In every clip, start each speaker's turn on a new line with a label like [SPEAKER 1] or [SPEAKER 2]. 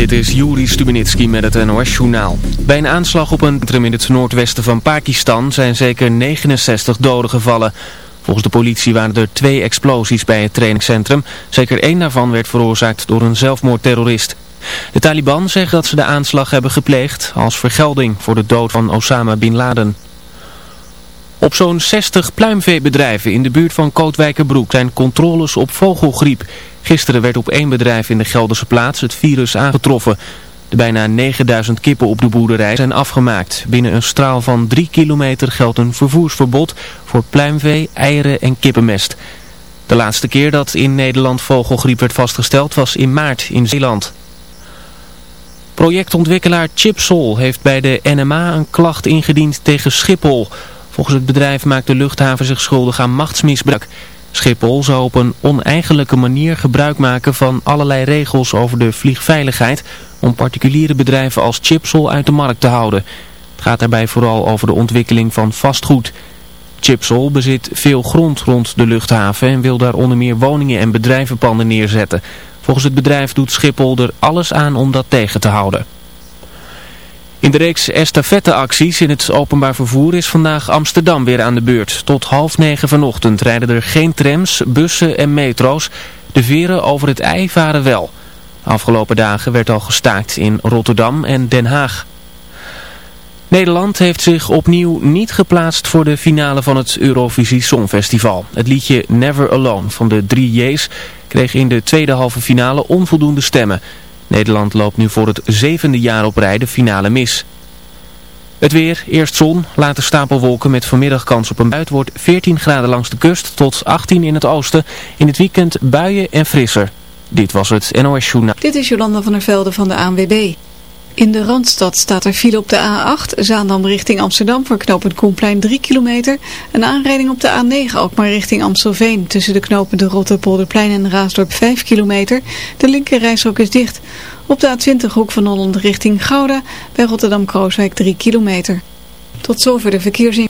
[SPEAKER 1] Dit is Juri Stubenitski met het NOS-journaal. Bij een aanslag op een centrum in het noordwesten van Pakistan zijn zeker 69 doden gevallen. Volgens de politie waren er twee explosies bij het trainingscentrum. Zeker één daarvan werd veroorzaakt door een zelfmoordterrorist. De Taliban zeggen dat ze de aanslag hebben gepleegd als vergelding voor de dood van Osama Bin Laden. Op zo'n 60 pluimveebedrijven in de buurt van Kootwijkerbroek zijn controles op vogelgriep. Gisteren werd op één bedrijf in de Gelderse plaats het virus aangetroffen. De bijna 9000 kippen op de boerderij zijn afgemaakt. Binnen een straal van 3 kilometer geldt een vervoersverbod voor pluimvee, eieren en kippenmest. De laatste keer dat in Nederland vogelgriep werd vastgesteld was in maart in Zeeland. Projectontwikkelaar Chipsol heeft bij de NMA een klacht ingediend tegen Schiphol... Volgens het bedrijf maakt de luchthaven zich schuldig aan machtsmisbruik. Schiphol zou op een oneigenlijke manier gebruik maken van allerlei regels over de vliegveiligheid om particuliere bedrijven als Chipsol uit de markt te houden. Het gaat daarbij vooral over de ontwikkeling van vastgoed. Chipsol bezit veel grond rond de luchthaven en wil daar onder meer woningen en bedrijvenpanden neerzetten. Volgens het bedrijf doet Schiphol er alles aan om dat tegen te houden. In de reeks estafetteacties in het openbaar vervoer is vandaag Amsterdam weer aan de beurt. Tot half negen vanochtend rijden er geen trams, bussen en metro's. De veren over het ei varen wel. Afgelopen dagen werd al gestaakt in Rotterdam en Den Haag. Nederland heeft zich opnieuw niet geplaatst voor de finale van het Eurovisie Songfestival. Het liedje Never Alone van de drie J's kreeg in de tweede halve finale onvoldoende stemmen. Nederland loopt nu voor het zevende jaar op rij de finale mis. Het weer, eerst zon, later stapelwolken met vanmiddag kans op een buit wordt 14 graden langs de kust tot 18 in het oosten. In het weekend buien en frisser. Dit was het NOS Journaal.
[SPEAKER 2] Dit is Jolanda van der Velde van de ANWB. In de Randstad staat er file op de A8, Zaandam richting Amsterdam voor knooppunt Koenplein 3 kilometer. Een aanrijding op de A9 ook maar richting Amstelveen tussen de knopen de Rotterpolderplein en Raasdorp 5 kilometer. De linker reishok is dicht. Op de A20 hoek van Holland richting Gouda bij Rotterdam-Krooswijk 3 kilometer. Tot zover de verkeersin.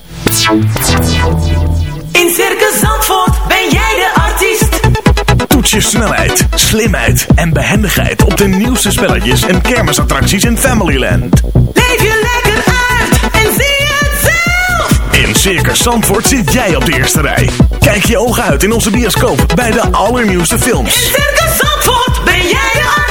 [SPEAKER 3] In Circus Zandvoort ben jij de artiest.
[SPEAKER 4] Toets je snelheid, slimheid en behendigheid op de nieuwste spelletjes en kermisattracties in Familyland.
[SPEAKER 3] Leef je lekker uit en zie het zelf.
[SPEAKER 4] In Circus Zandvoort zit jij op de eerste rij. Kijk je ogen uit in onze bioscoop bij de allernieuwste films.
[SPEAKER 3] In Circus Zandvoort ben jij de artiest.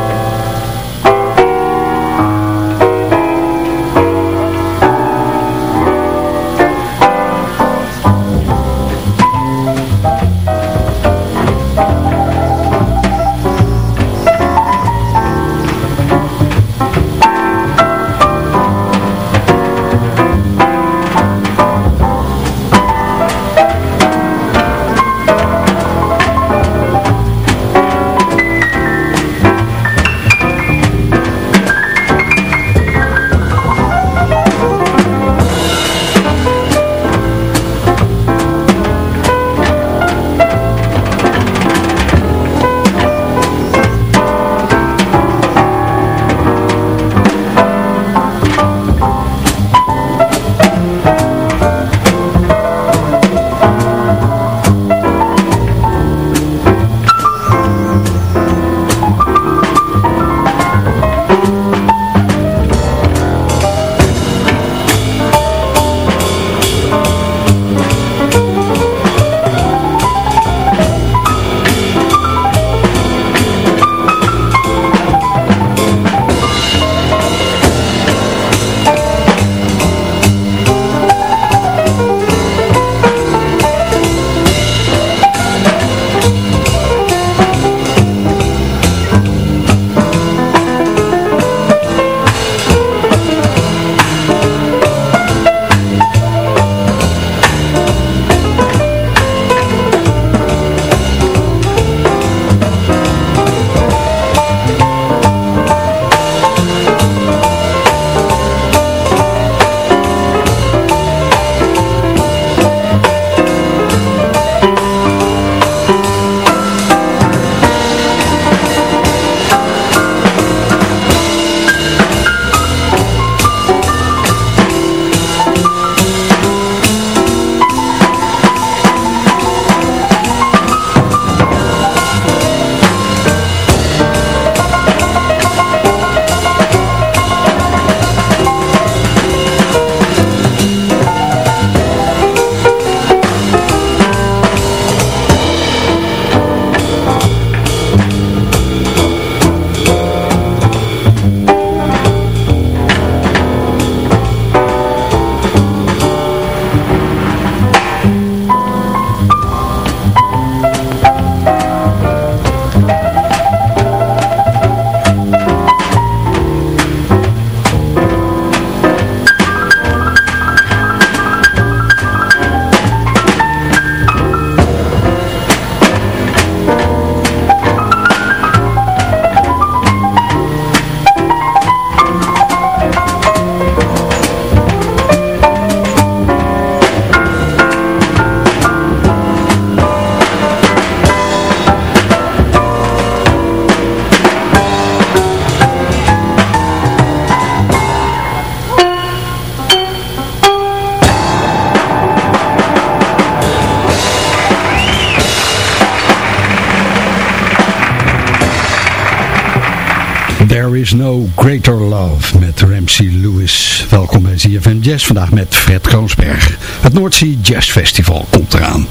[SPEAKER 5] There is no greater love met Ramsey Lewis. Welkom bij ZFM Jazz vandaag met Fred Kroonsberg. Het Noordzee Jazz Festival komt eraan.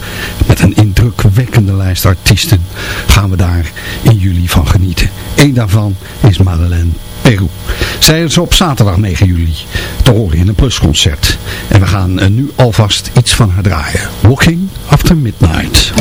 [SPEAKER 5] Met een indrukwekkende lijst artiesten gaan we daar in juli van genieten. Eén daarvan is Madeleine Peru. Zij is op zaterdag 9 juli te horen in een plusconcert. En we gaan nu alvast iets van haar draaien. Walking After Midnight.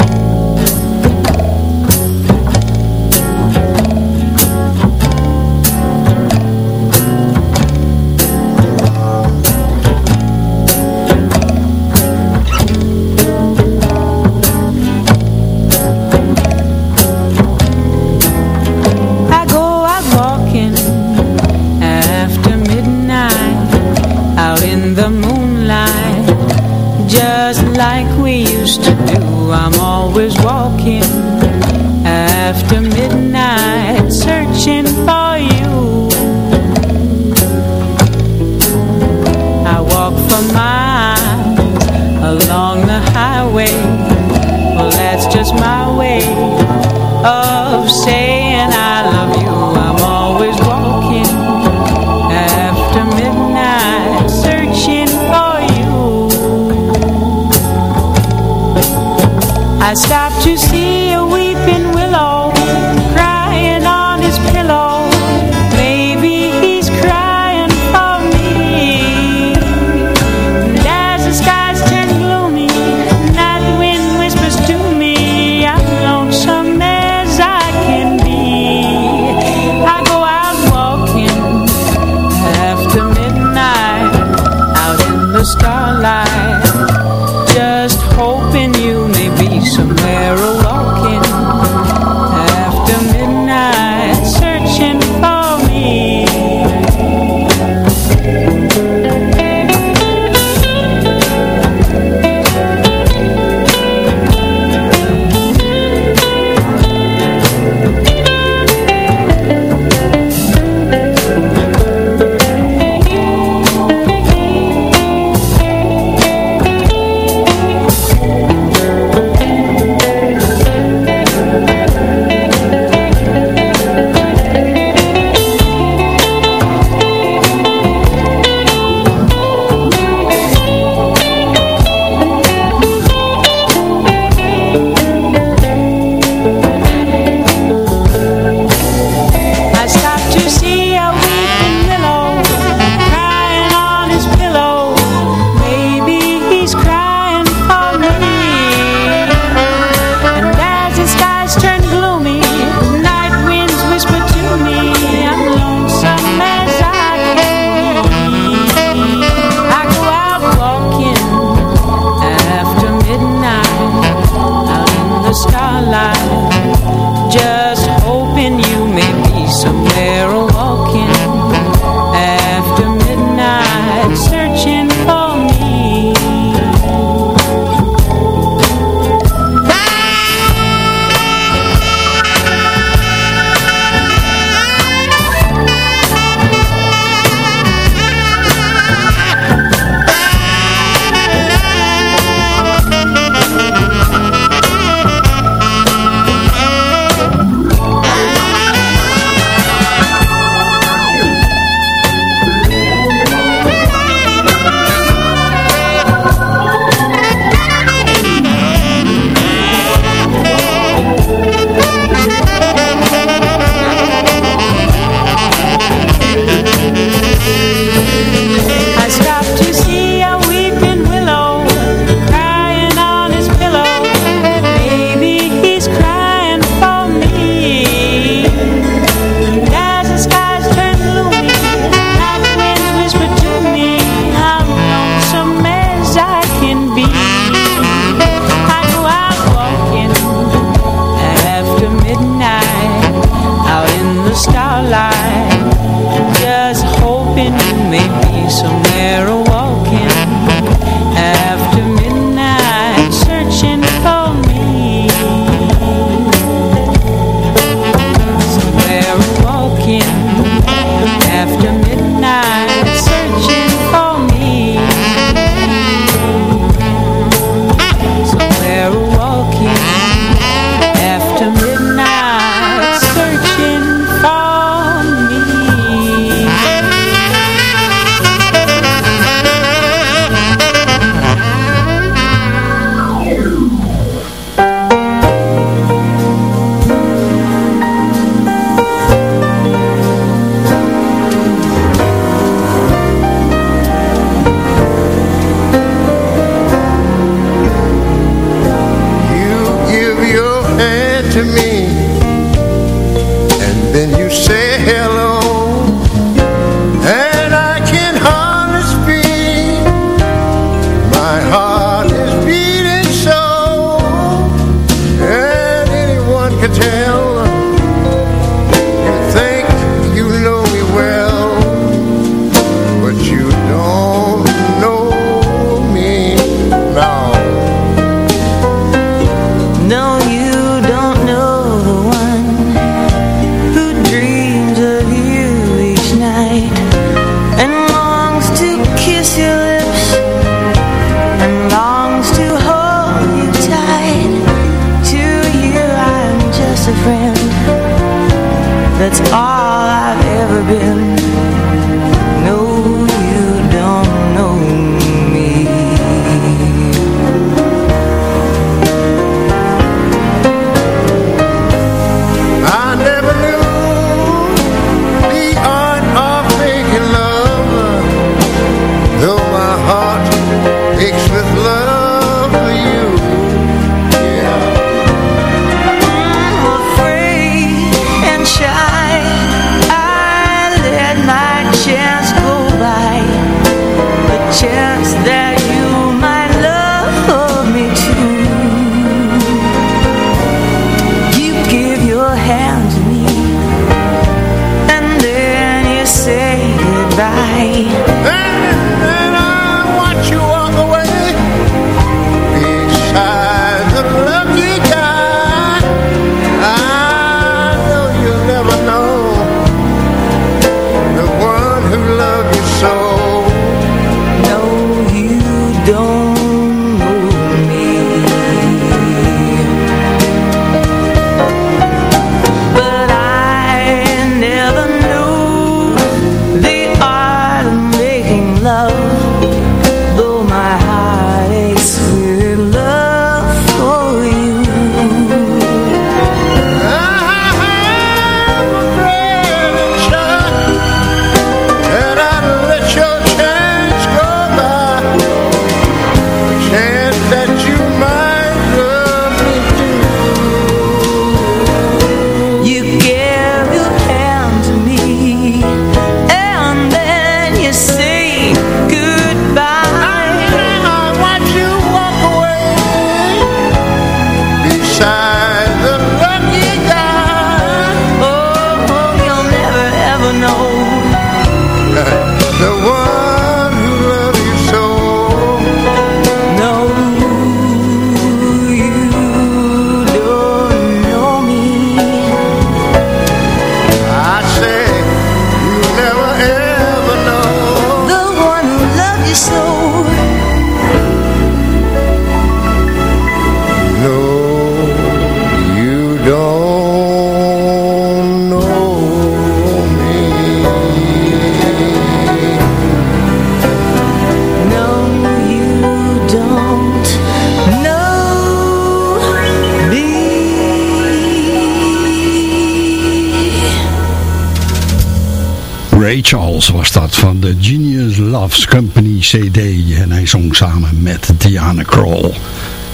[SPEAKER 6] Diana Kroll.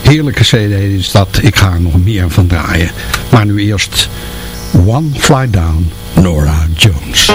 [SPEAKER 6] Heerlijke CD is dat, ik ga er nog meer van draaien. Maar nu eerst One Fly Down, Nora Jones.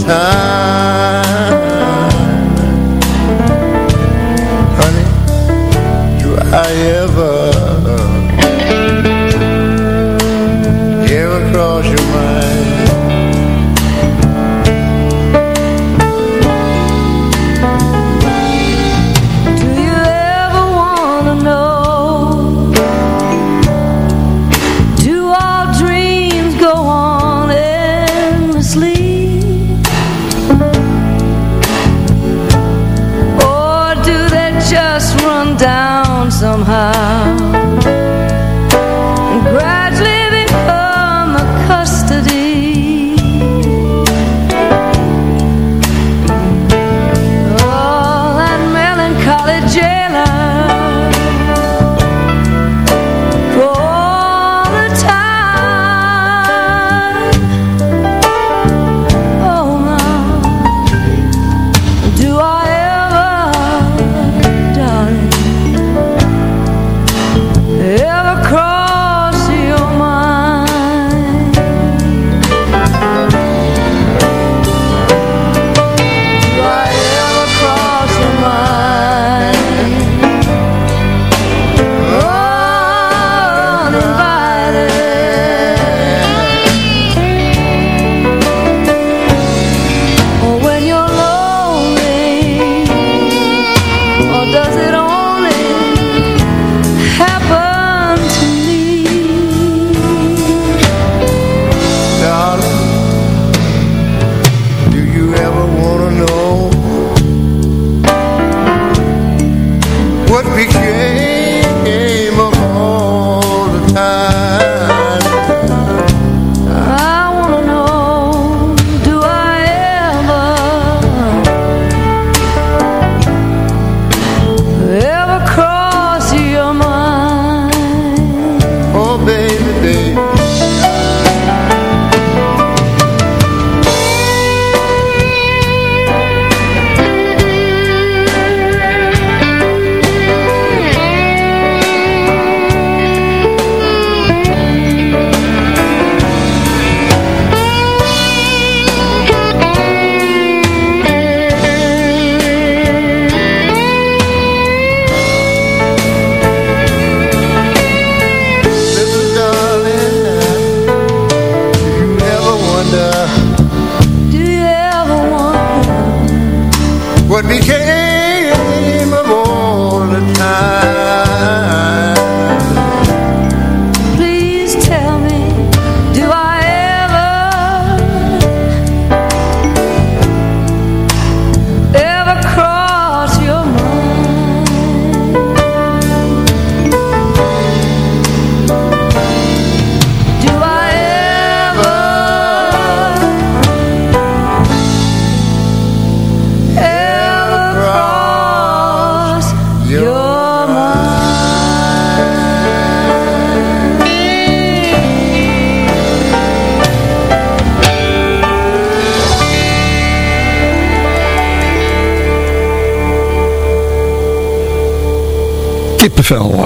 [SPEAKER 7] time. Honey, do I ever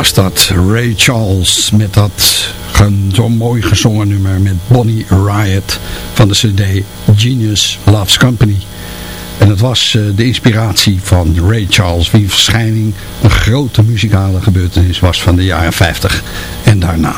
[SPEAKER 7] was dat. Ray Charles met dat zo'n mooi gezongen nummer met Bonnie Riot van de cd Genius Loves Company. En het was eh, de inspiratie van Ray Charles, wie verschijning een grote muzikale gebeurtenis was van de jaren 50 en daarna.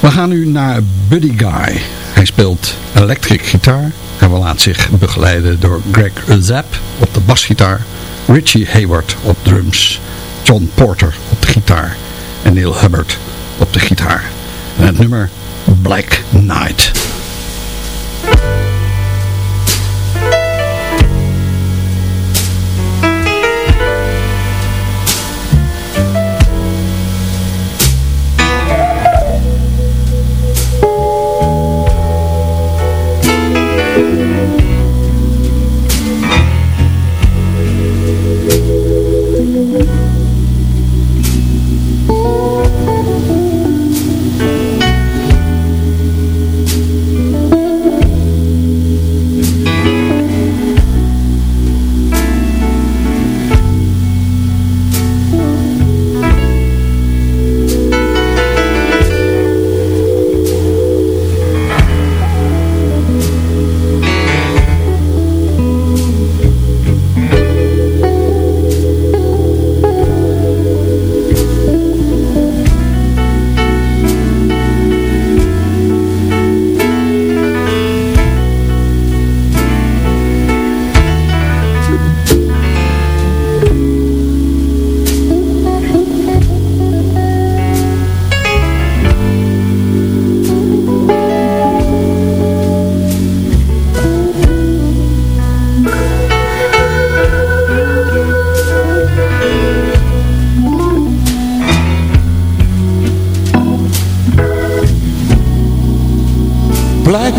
[SPEAKER 7] We gaan nu naar Buddy Guy. Hij speelt electric gitaar. Hij laat zich begeleiden door Greg Zapp op de basgitaar, Richie Hayward op drums, John Porter gitaar en Neil Hubbard op de gitaar. En het nummer Black Knight.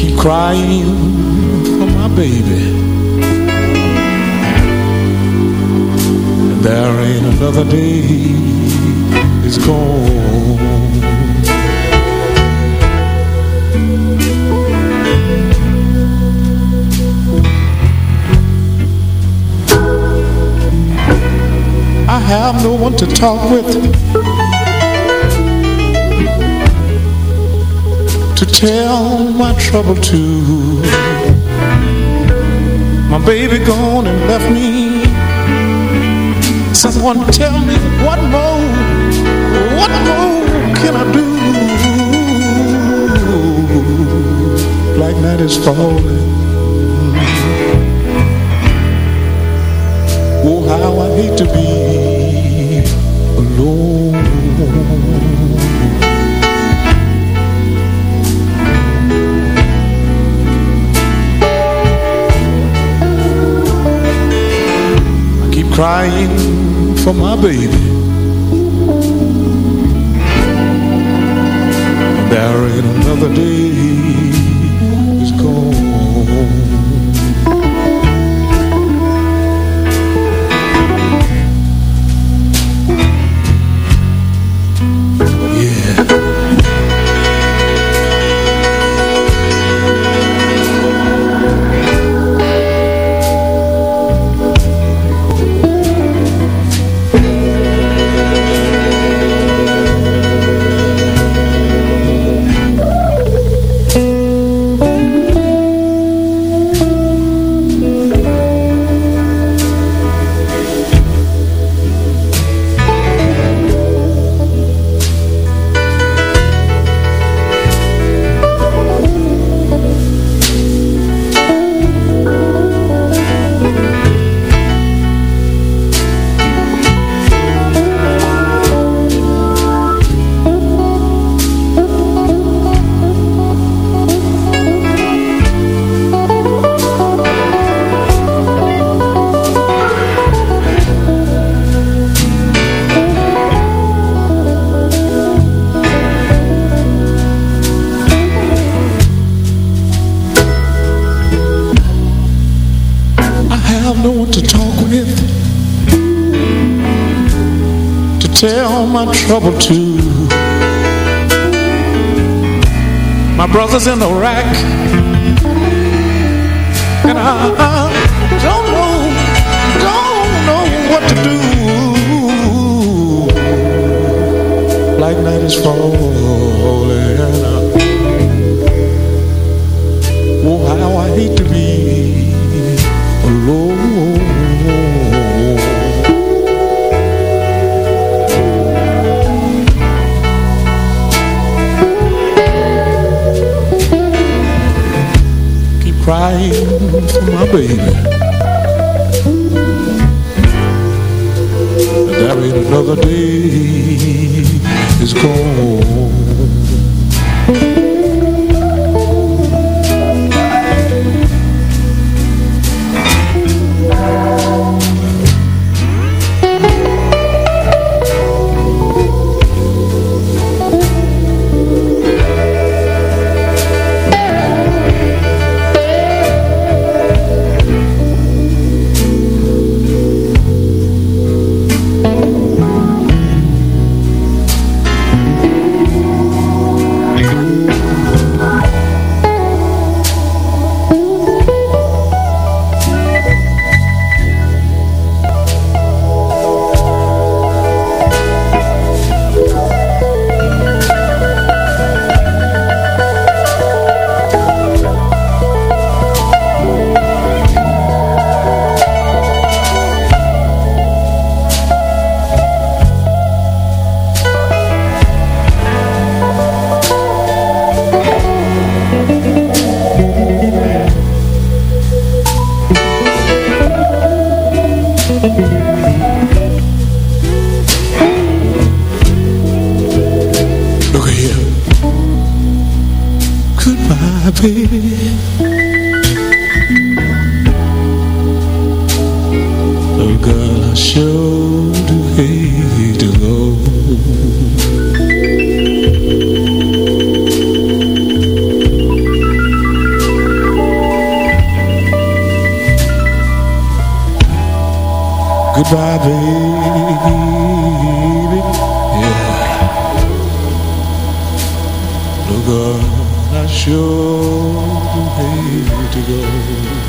[SPEAKER 8] keep crying for my baby. And There ain't another day is gone have no one to talk with To tell my trouble to My baby gone and left me Someone tell me what more, what more can I do? Black night is falling. Oh, how I hate to be. Crying for my baby. There ain't another day trouble to my brothers in Iraq and I, I don't know don't know what to do. Like night is falling aí. Baby. Oh, girl, I sure do hate to go. Goodbye, baby. Sure hate to go.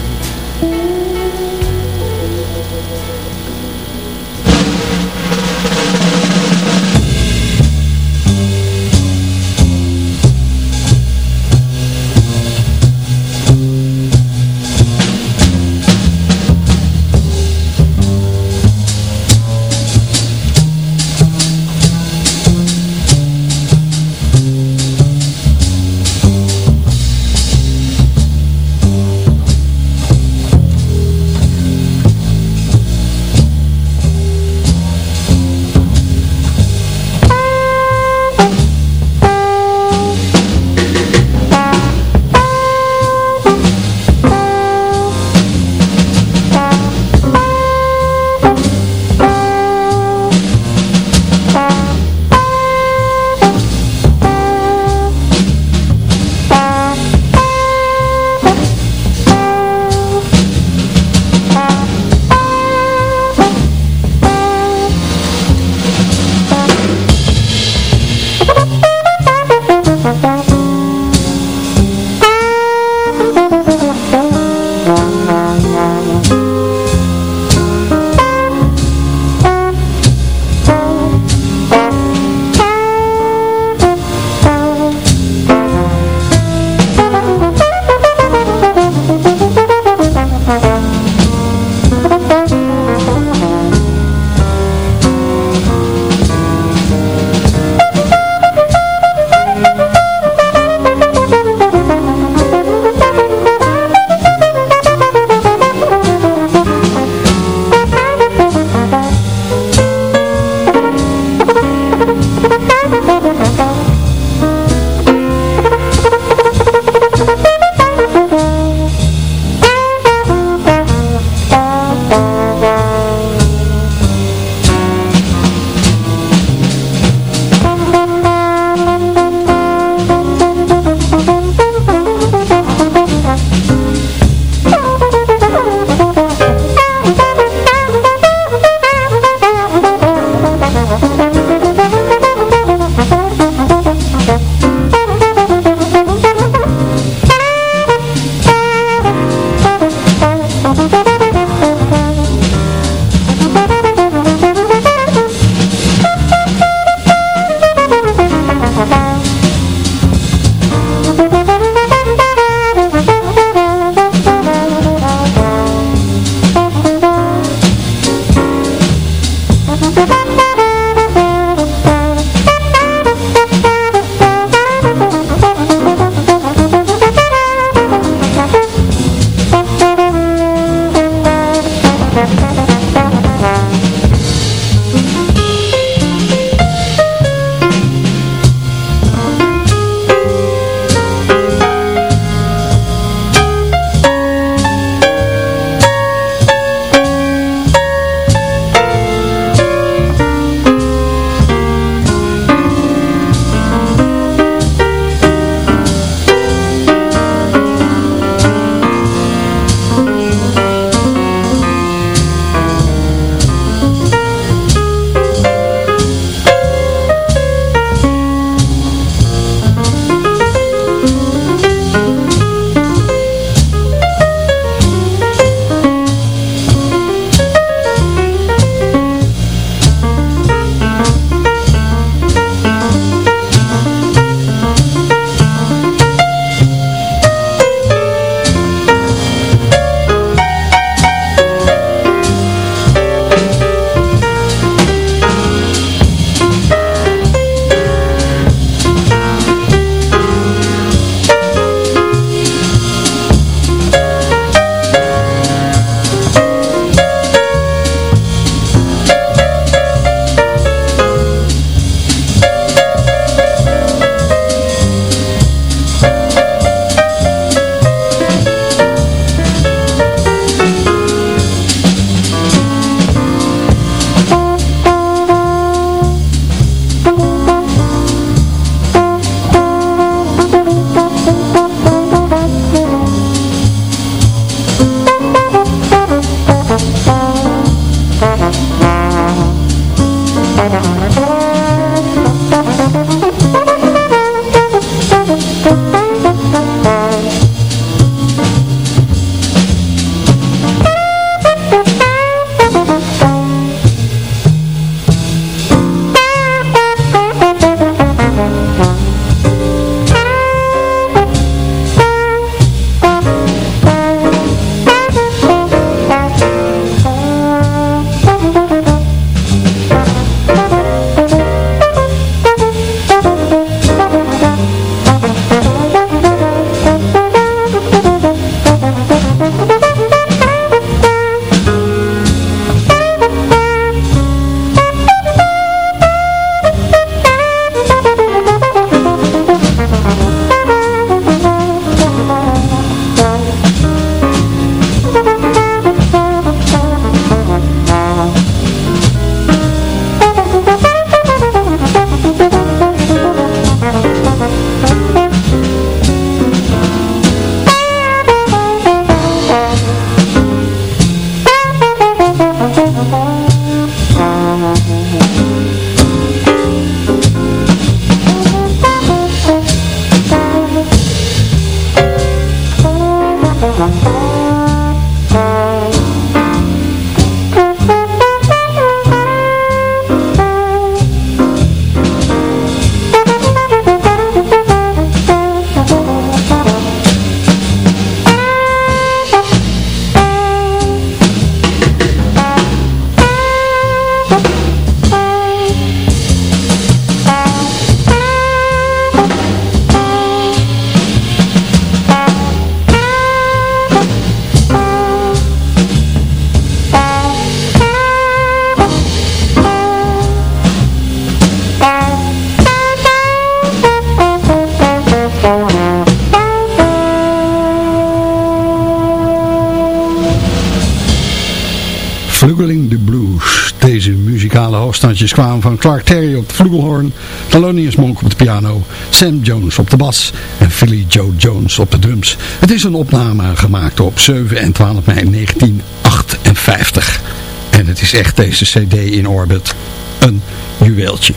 [SPEAKER 6] Hoofdstandjes kwamen van Clark Terry op de vlugelhorn, Thelonious Monk op de piano, Sam Jones op de bas en Philly Joe Jones op de drums. Het is een opname gemaakt op 7 en 12 mei 1958. En het is echt deze cd in orbit een juweeltje.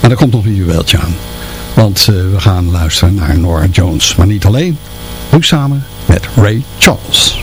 [SPEAKER 6] Maar er komt nog een juweeltje aan. Want uh, we gaan luisteren naar Nora Jones. Maar niet alleen, ook samen met Ray Charles.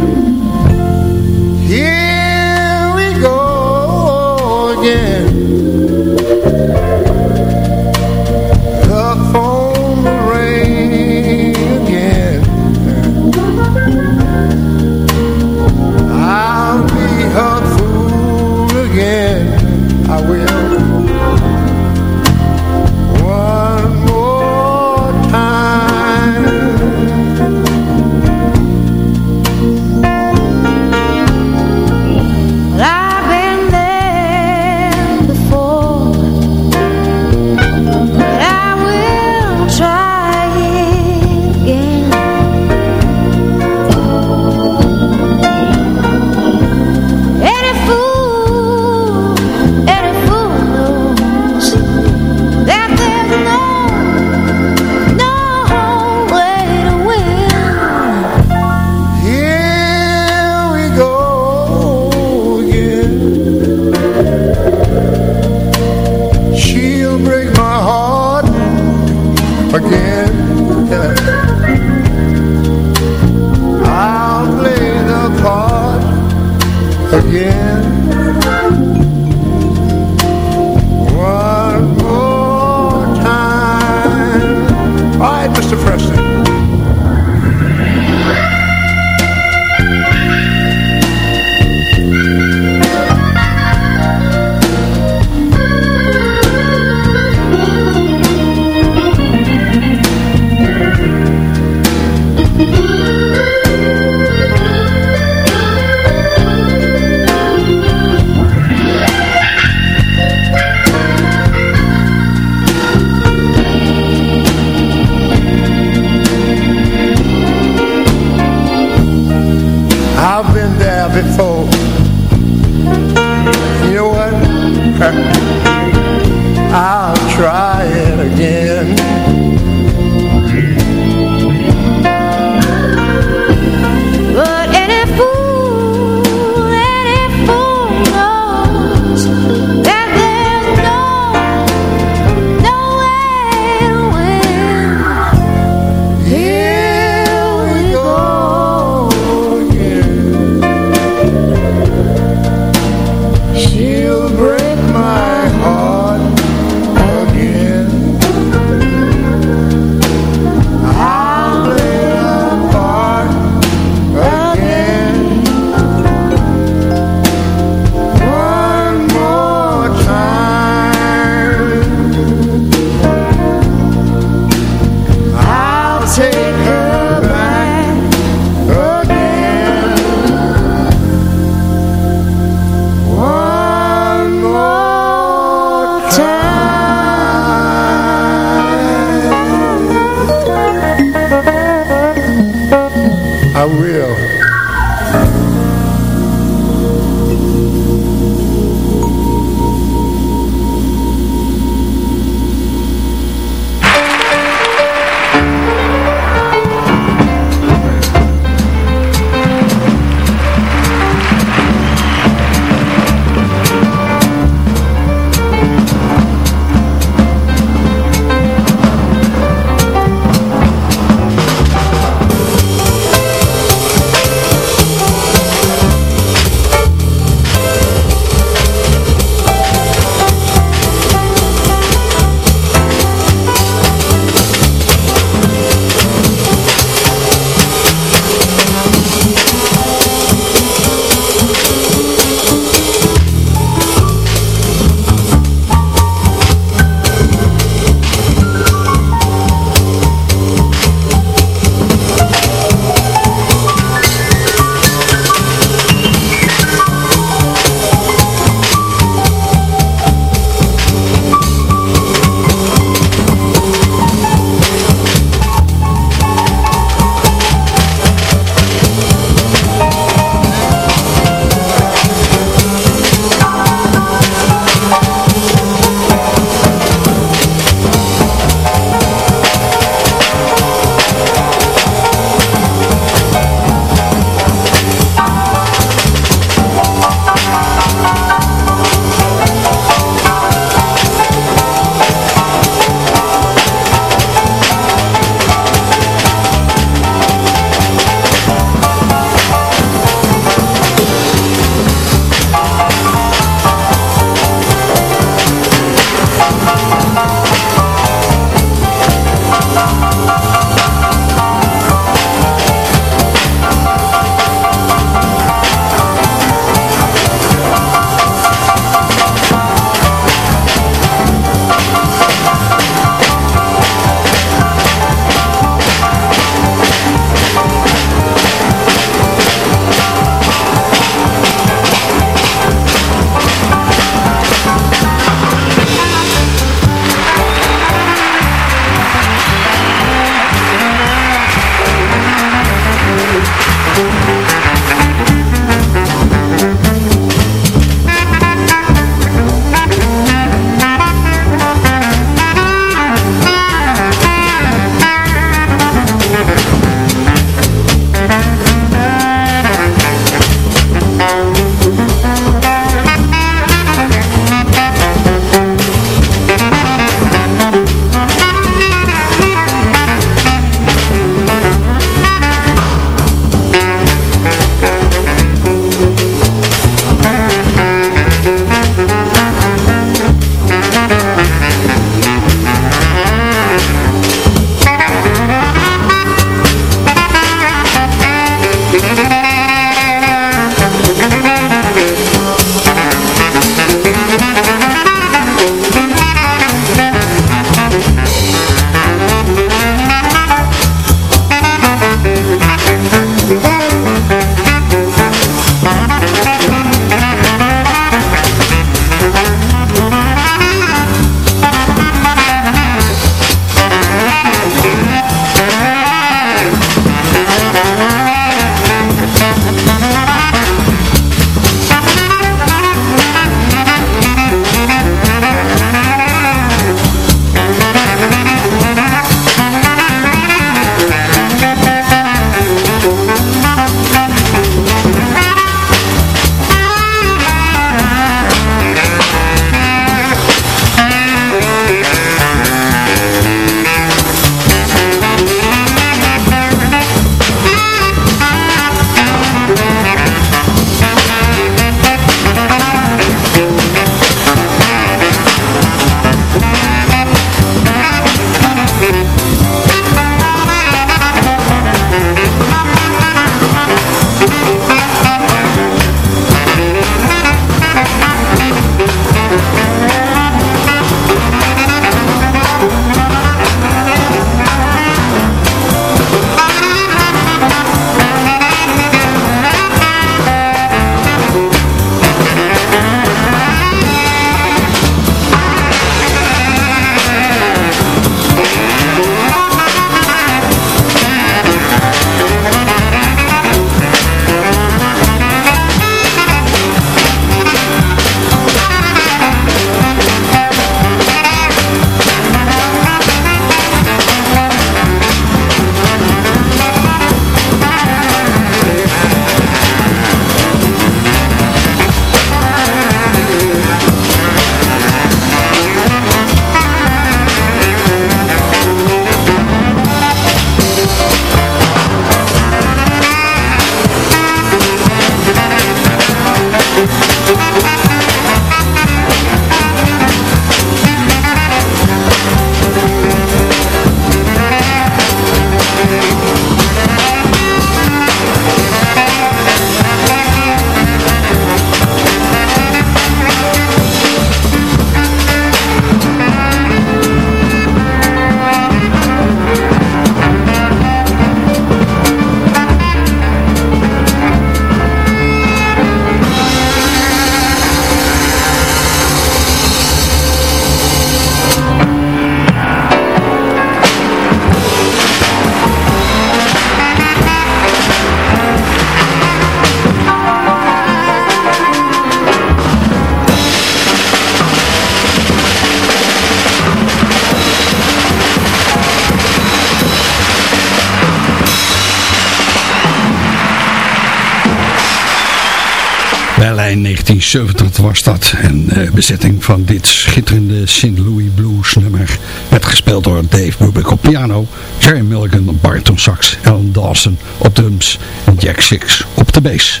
[SPEAKER 7] 1970 was dat. En de bezetting van dit schitterende St. Louis Blues nummer werd gespeeld door Dave Brubeck op piano, Jerry Milligan op bariton sax, Alan Dawson op drums en Jack Six op de bass.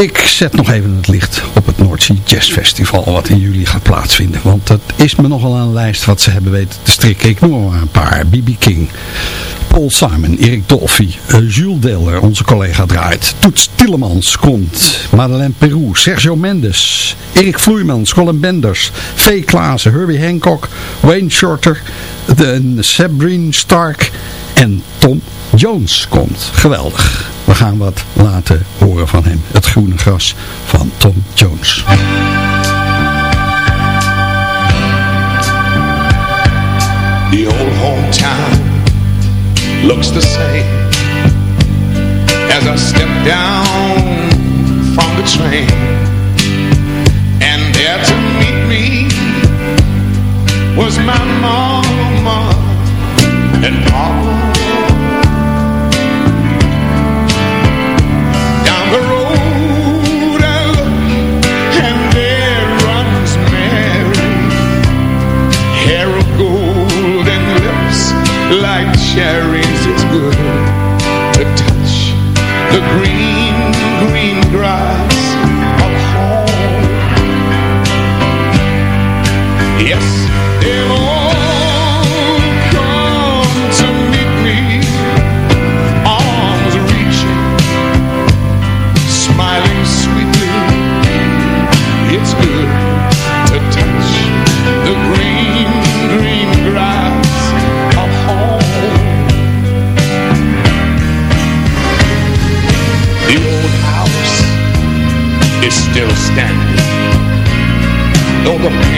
[SPEAKER 7] Ik zet nog even het licht op het Noordzee Jazz Festival wat in juli gaat plaatsvinden. Want dat is me nogal een lijst wat ze hebben weten te strikken. Ik noem maar een paar. B.B. King, Paul Simon, Erik Dolphy, uh, Jules Deler, onze collega draait. Toets Tielemans komt, Madeleine Peru, Sergio Mendes, Erik Vloeimans, Colin Benders, V. Klaassen, Herbie Hancock, Wayne Shorter, de Sabrine Stark en Tom Jones komt. Geweldig. We gaan wat laten horen van hem. Het groene gras van Tom Jones.
[SPEAKER 9] The old hometown looks the same As I step down from the train. And there to meet me Was my mama and papa. Down the road I look And there runs Mary Hair of gold and lips like good to touch the green
[SPEAKER 8] domingo.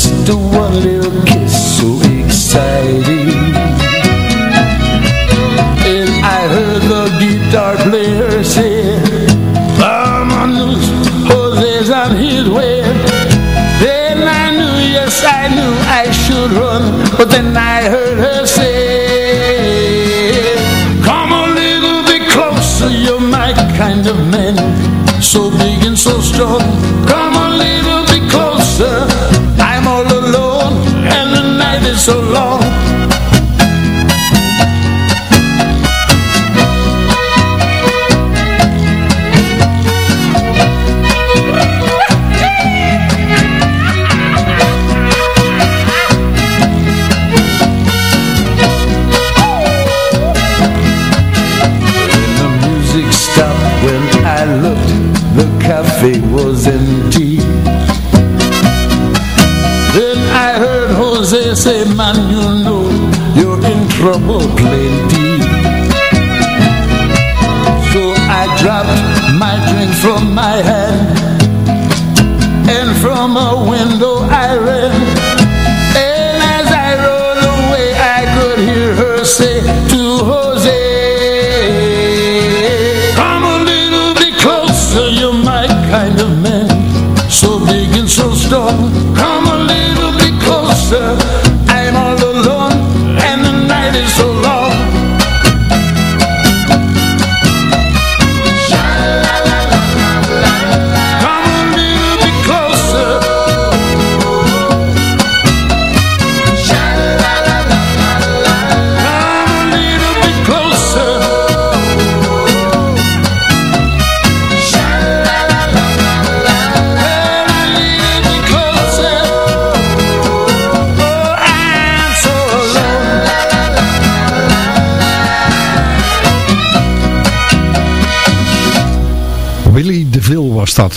[SPEAKER 8] Just a one little kiss So exciting. And I heard the guitar player say Vámonos, Jose's on his way Then I knew, yes I knew I should run But then I heard her say Come a little bit closer, you're my kind of man So big and so strong. Come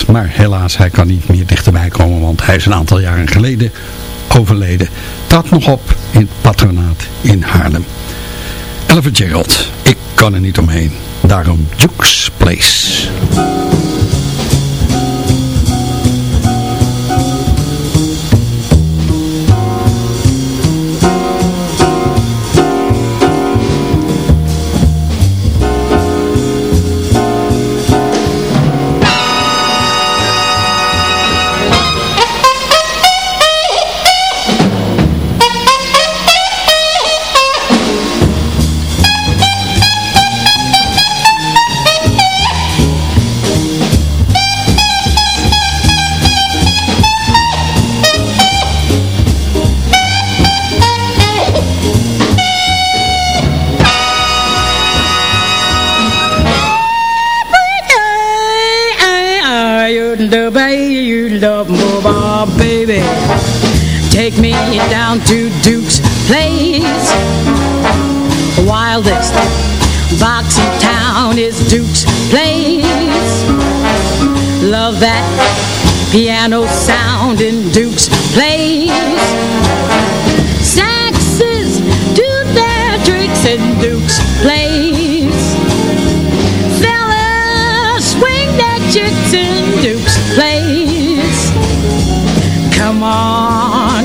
[SPEAKER 7] Maar helaas hij kan niet meer dichterbij komen, want hij is een aantal jaren geleden overleden. Dat nog op in het patronaat in Haarlem. Ella Gerald, ik kan er niet omheen. Daarom Duke's Place.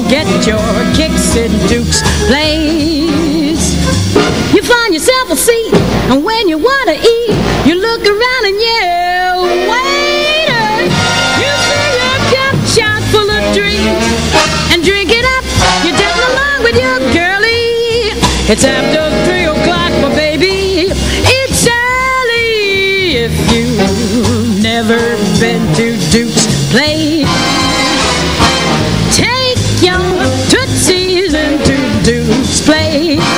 [SPEAKER 5] Get your kicks in Duke's place. You find yourself a seat And when you wanna eat You look around and yell Waiter You fill your cup chock full of drinks And drink it up. You're dancing along with your girlie. It's after Duke's